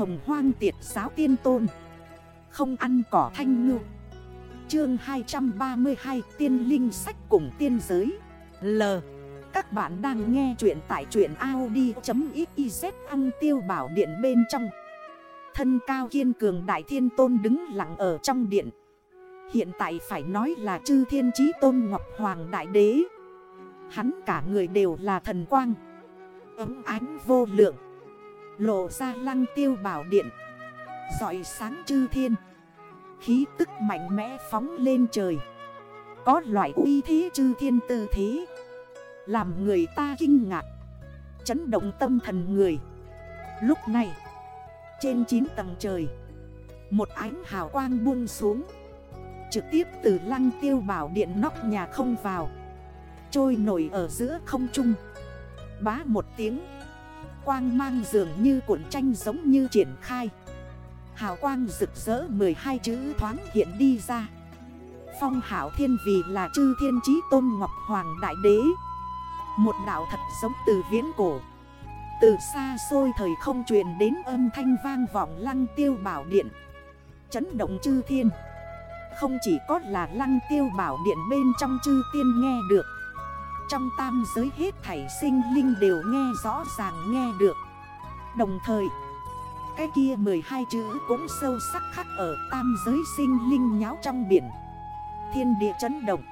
hồng hoang tiệt giáo tiên tôn. Không ăn cỏ thanh ngư. Chương 232 tiên linh sách cùng tiên giới. L. Các bạn đang nghe chuyện tại truyện Audi.xyz ăn tiêu bảo điện bên trong. Thân cao kiên cường đại thiên tôn đứng lặng ở trong điện. Hiện tại phải nói là chư thiên chí tôn ngọc hoàng đại đế. Hắn cả người đều là thần quang. Ấm ánh vô lượng. Lộ ra lăng tiêu bảo điện. Giỏi sáng chư thiên. Khí tức mạnh mẽ phóng lên trời. Có loại uy thế chư thiên tư thế. Làm người ta kinh ngạc. Chấn động tâm thần người. Lúc này, Trên 9 tầng trời, Một ánh hào quang buông xuống. Trực tiếp từ lăng tiêu bảo điện nóc nhà không vào. Trôi nổi ở giữa không trung. Bá một tiếng. Quang mang dường như cuộn tranh giống như triển khai. Hào quang rực rỡ 12 chữ thoáng hiện đi ra. Phong hảo thiên vì là chư thiên chí tôn ngọc hoàng đại đế. Một đảo thật giống từ viễn cổ. Từ xa xôi thời không truyền đến âm thanh vang vọng lăng tiêu bảo điện. Chấn động chư thiên. Không chỉ có là lăng tiêu bảo điện bên trong chư tiên nghe được trong tam giới hết thảy sinh linh đều nghe rõ ràng nghe được. Đồng thời, Cái kia 12 chữ cũng sâu sắc khắc ở tam giới sinh linh nháo trong biển. Thiên địa chấn động.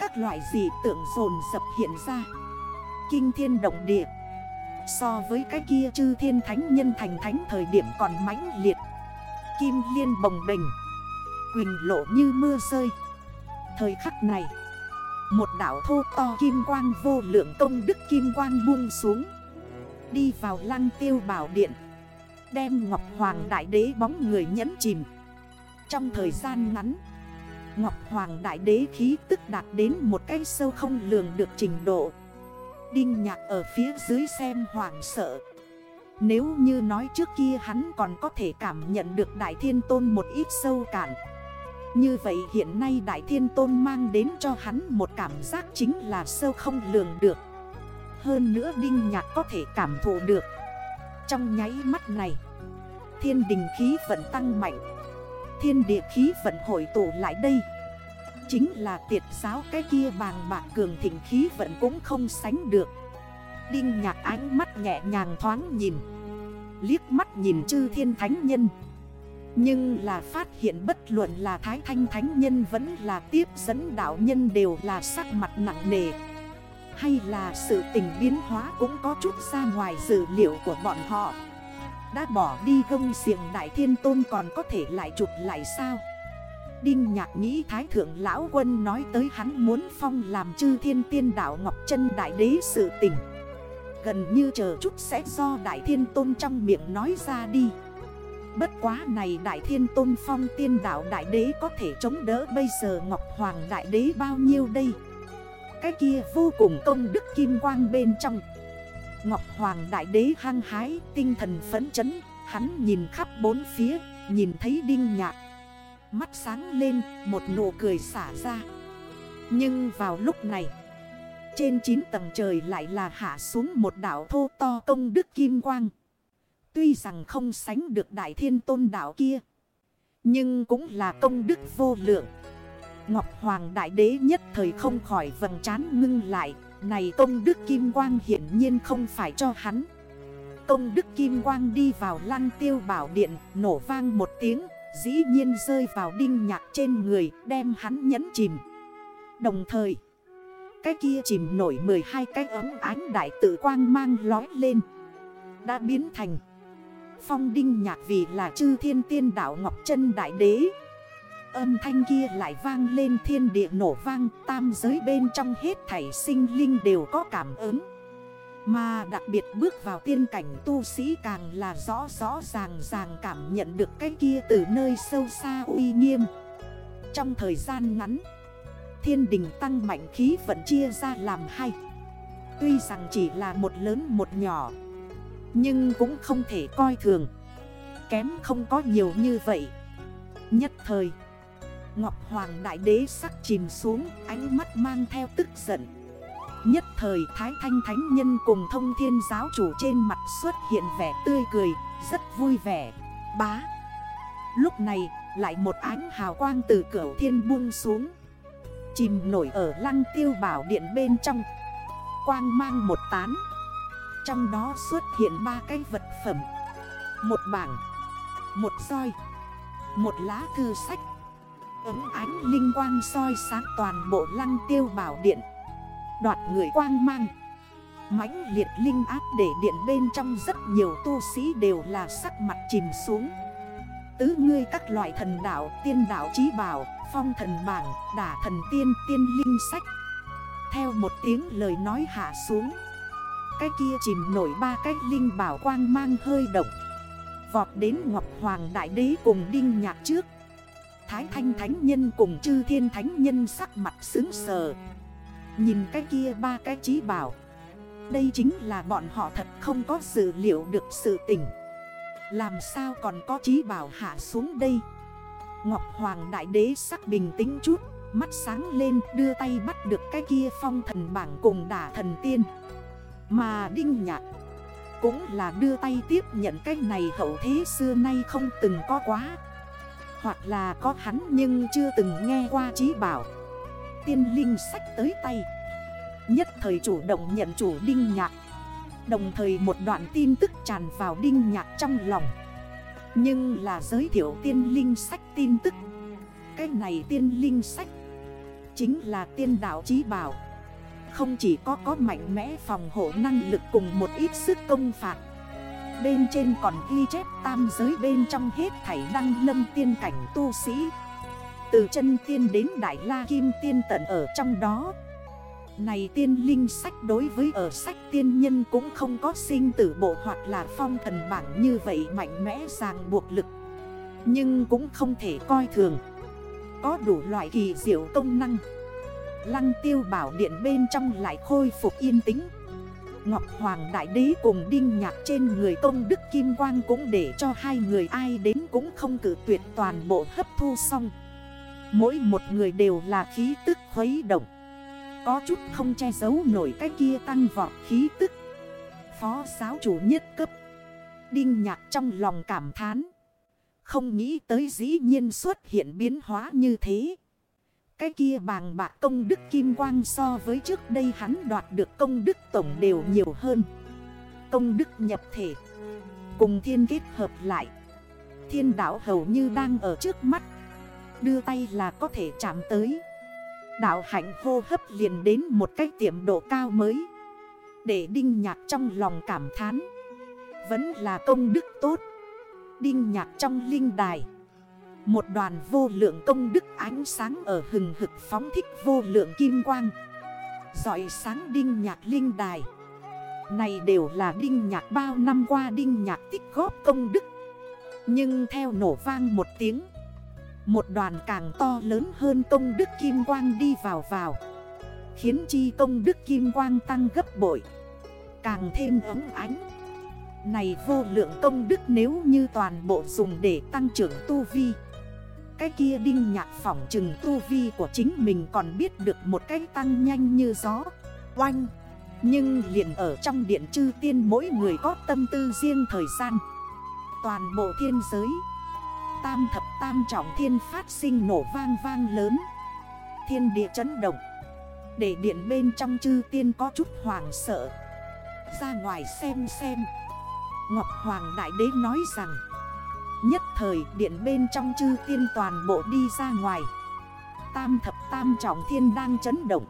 Các loại dị tượng dồn dập hiện ra. Kinh thiên động địa. So với cái kia chư thiên thánh nhân thành thánh thời điểm còn mãnh liệt. Kim liên bồng bình Quỳnh lộ như mưa rơi. Thời khắc này một đảo thô to kim quang vô lượng công đức kim quang buông xuống. Đi vào lăng tiêu bảo điện. Đem Ngọc Hoàng Đại Đế bóng người nhẫn chìm. Trong thời gian ngắn, Ngọc Hoàng Đại Đế khí tức đạt đến một cái sâu không lường được trình độ. Đinh nhạc ở phía dưới xem hoàng sợ. Nếu như nói trước kia hắn còn có thể cảm nhận được Đại Thiên Tôn một ít sâu cản như vậy hiện nay Đại Thiên Tôn mang đến cho hắn một cảm giác chính là sâu không lường được. Hơn nữa Đinh Nhạc có thể cảm thụ được. Trong nháy mắt này, Thiên đình khí vận tăng mạnh. Thiên địa khí vận hội tụ lại đây. Chính là tiệt giáo cái kia bàng bạc cường thịnh khí vận cũng không sánh được. Đinh nhạc ánh mắt nhẹ nhàng thoáng nhìn, Liếc mắt nhìn chư thiên thánh nhân nhưng là phát hiện bất luận là Thái Thanh Thánh Nhân vẫn là tiếp dẫn đạo nhân đều là sắc mặt nặng nề. Hay là sự tình biến hóa cũng có chút ra ngoài dữ liệu của bọn họ. Đã bỏ đi gông xiềng Đại Thiên Tôn còn có thể lại chụp lại sao? Đinh Nhạc nghĩ Thái Thượng Lão Quân nói tới hắn muốn phong làm chư thiên tiên đạo Ngọc chân Đại Đế sự tình. Gần như chờ chút sẽ do Đại Thiên Tôn trong miệng nói ra đi. Bất quá này Đại Thiên Tôn Phong tiên đạo Đại Đế có thể chống đỡ bây giờ Ngọc Hoàng Đại Đế bao nhiêu đây? Cái kia vô cùng công đức kim quang bên trong. Ngọc Hoàng Đại Đế hăng hái, tinh thần phấn chấn, Hắn nhìn khắp bốn phía, nhìn thấy đinh nhạc. Mắt sáng lên, một nụ cười xả ra. Nhưng vào lúc này, Trên 9 tầng trời lại là hạ xuống một đảo thô to công đức kim quang. Tuy rằng không sánh được đại thiên tôn đảo kia. Nhưng cũng là công đức vô lượng. Ngọc Hoàng Đại Đế nhất thời không khỏi vầng trán ngưng lại. Này công đức Kim Quang hiển nhiên không phải cho hắn. Công đức Kim Quang đi vào lăng tiêu bảo điện, nổ vang một tiếng, dĩ nhiên rơi vào đinh nhạc trên người, đem hắn nhấn chìm. Đồng thời, cái kia chìm nổi 12 cái ấm ánh đại tự quang mang lói lên. Đã biến thành Phong đinh nhạc vì là chư thiên tiên đảo Ngọc chân Đại Đế. Âm thanh kia lại vang lên thiên địa nổ vang, Tam giới bên trong hết thảy sinh linh đều có cảm ứng. Mà đặc biệt bước vào tiên cảnh tu sĩ càng là rõ rõ ràng ràng cảm nhận được cái kia từ nơi sâu xa uy nghiêm. Trong thời gian ngắn, Thiên đình tăng mạnh khí vẫn chia ra làm hai. Tuy rằng chỉ là một lớn một nhỏ nhưng cũng không thể coi thường. Kém không có nhiều như vậy. Nhất thời, Ngọc Hoàng Đại Đế sắc chìm xuống, Ánh mắt mang theo tức giận. Nhất thời, Thái Thanh Thánh Nhân cùng thông thiên giáo chủ trên mặt xuất hiện vẻ tươi cười, rất vui vẻ. Bá! Lúc này, lại một ánh hào quang từ cửa thiên buông xuống. Chìm nổi ở lăng tiêu bảo điện bên trong. Quang mang một tán. Trong đó xuất hiện ba cái vật phẩm. Một bảng Một soi Một lá thư sách. Ấm ánh linh quang soi sáng toàn bộ lăng tiêu bảo điện. Đoạt người quang mang. Mãnh liệt linh áp để điện bên trong rất nhiều tu sĩ đều là sắc mặt chìm xuống. Tứ ngươi các loại thần đạo, tiên đạo trí bảo, phong thần bảng, đả thần tiên, tiên linh sách. Theo một tiếng lời nói hạ xuống cái kia chìm nổi ba cái linh bảo quang mang hơi động. Vọt đến Ngọc Hoàng Đại Đế cùng Đinh Nhạc trước. Thái Thanh Thánh Nhân cùng Chư Thiên Thánh Nhân sắc mặt xứng sờ. Nhìn cái kia ba cái trí bảo. Đây chính là bọn họ thật không có dự liệu được sự tình. Làm sao còn có trí bảo hạ xuống đây? Ngọc Hoàng Đại Đế sắc bình tĩnh chút, Mắt sáng lên, đưa tay bắt được cái kia phong thần bảng cùng đả thần tiên. Mà Đinh Nhạc Cũng là đưa tay tiếp nhận cái này hậu thế xưa nay không từng có quá. Hoặc là có hắn nhưng chưa từng nghe qua trí bảo. Tiên linh sách tới tay. Nhất thời chủ động nhận chủ Đinh Nhạc. Đồng thời một đoạn tin tức tràn vào Đinh Nhạc trong lòng. Nhưng là giới thiệu tiên linh sách tin tức. Cái này tiên linh sách Chính là tiên đạo trí bảo. Không chỉ có có mạnh mẽ phòng hộ năng lực cùng một ít sức công phạt. Bên trên còn ghi chép tam giới bên trong hết thảy đăng lâm tiên cảnh tu sĩ. Từ chân tiên đến đại la kim tiên tận ở trong đó. Này tiên linh sách đối với ở sách tiên nhân cũng không có sinh tử bộ hoặc là phong thần bảng như vậy mạnh mẽ ràng buộc lực. Nhưng cũng không thể coi thường. Có đủ loại kỳ diệu công năng. Lăng tiêu bảo điện bên trong lại khôi phục yên tĩnh. Ngọc Hoàng Đại Đế cùng Đinh Nhạc trên người công Đức Kim Quang cũng để cho hai người ai đến cũng không cử tuyệt toàn bộ hấp thu xong. Mỗi một người đều là khí tức khuấy động. Có chút không che giấu nổi cái kia tăng vọt khí tức. Phó giáo chủ nhất cấp. Đinh nhạc trong lòng cảm thán. Không nghĩ tới dĩ nhiên xuất hiện biến hóa như thế. Cái kia bàng bạc công đức kim quang so với trước đây hắn đoạt được công đức tổng đều nhiều hơn. Công đức nhập thể, Cùng thiên kết hợp lại. Thiên đảo hầu như đang ở trước mắt. Đưa tay là có thể chạm tới. Đạo hạnh hô hấp liền đến một cách tiệm độ cao mới. Để Đinh Nhạc trong lòng cảm thán. Vẫn là công đức tốt. Đinh Nhạc trong linh đài. Một đoàn vô lượng công đức ánh sáng ở hừng hực phóng thích vô lượng kim quang. Giỏi sáng Đinh Nhạc linh đài. Này đều là Đinh Nhạc bao năm qua Đinh Nhạc tích góp công đức. Nhưng theo nổ vang một tiếng, một đoàn càng to lớn hơn công đức kim quang đi vào vào. Khiến chi công đức kim quang tăng gấp bội, Càng thêm ấm ánh. Này vô lượng công đức nếu như toàn bộ dùng để tăng trưởng tu vi cái kia đinh nhạc phỏng trừng tu vi của chính mình còn biết được một cách tăng nhanh như gió. Oanh! Nhưng liền ở trong điện chư tiên mỗi người có tâm tư riêng thời gian. Toàn bộ thiên giới, tam thập tam trọng thiên phát sinh nổ vang vang lớn. Thiên địa chấn động. Để điện bên trong chư tiên có chút hoàng sợ. Ra ngoài xem xem. Ngọc Hoàng Đại Đế nói rằng Nhất thời điện bên trong chư tiên toàn bộ đi ra ngoài. Tam thập tam trọng thiên đang chấn động.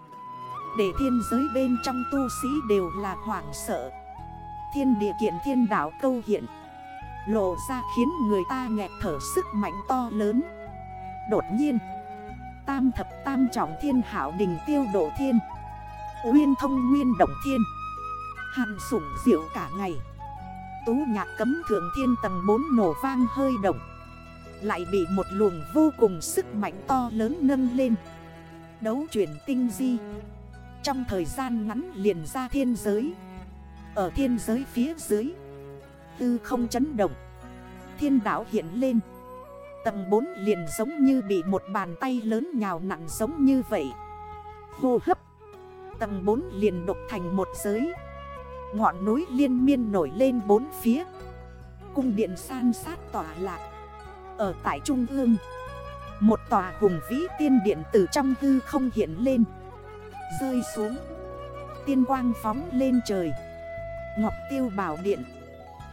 Để thiên giới bên trong tu sĩ đều là hoảng sợ. Thiên địa kiện thiên đảo câu hiện. Lộ ra khiến người ta nghẹt thở sức mạnh to lớn. Đột nhiên, Tam thập tam trọng thiên hảo đình tiêu độ thiên. Uyên thông nguyên động thiên. Hàn sủng diệu cả ngày. Tú nhạc cấm thượng thiên tầng 4 nổ vang hơi động. Lại bị một luồng vô cùng sức mạnh to lớn nâng lên. Đấu chuyển tinh di. Trong thời gian ngắn liền ra thiên giới. Ở thiên giới phía dưới. Tư không chấn động. Thiên đảo hiện lên. Tầng 4 liền giống như bị một bàn tay lớn nhào nặng giống như vậy. Hô hấp. Tầng 4 liền độc thành một giới. Ngọn núi liên miên nổi lên bốn phía. Cung điện san sát tỏa lạc. Ở tại trung ương, Một tòa hùng vĩ tiên điện từ trong hư không hiện lên, Rơi xuống. Tiên quang phóng lên trời. Ngọc tiêu bảo điện,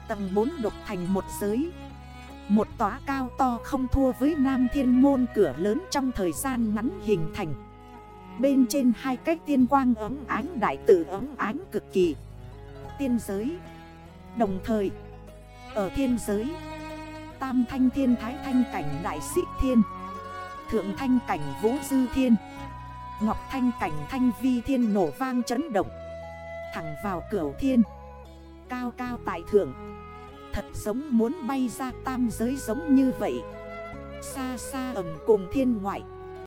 Tầng 4 độc thành một giới. Một tòa cao to không thua với Nam Thiên Môn cửa lớn trong thời gian ngắn hình thành. Bên trên hai cách tiên quang ấm ánh, đại tử ấm ánh cực kỳ. Tiên giới. Đồng thời, Ở thiên giới, Tam thanh thiên, thái thanh cảnh, đại sĩ thiên, Thượng thanh cảnh, vũ dư thiên, Ngọc thanh cảnh, thanh vi thiên nổ vang chấn động, Thẳng vào cửa thiên, Cao cao tại thượng. Thật giống muốn bay ra tam giới giống như vậy. Xa xa ẩm cùng thiên ngoại.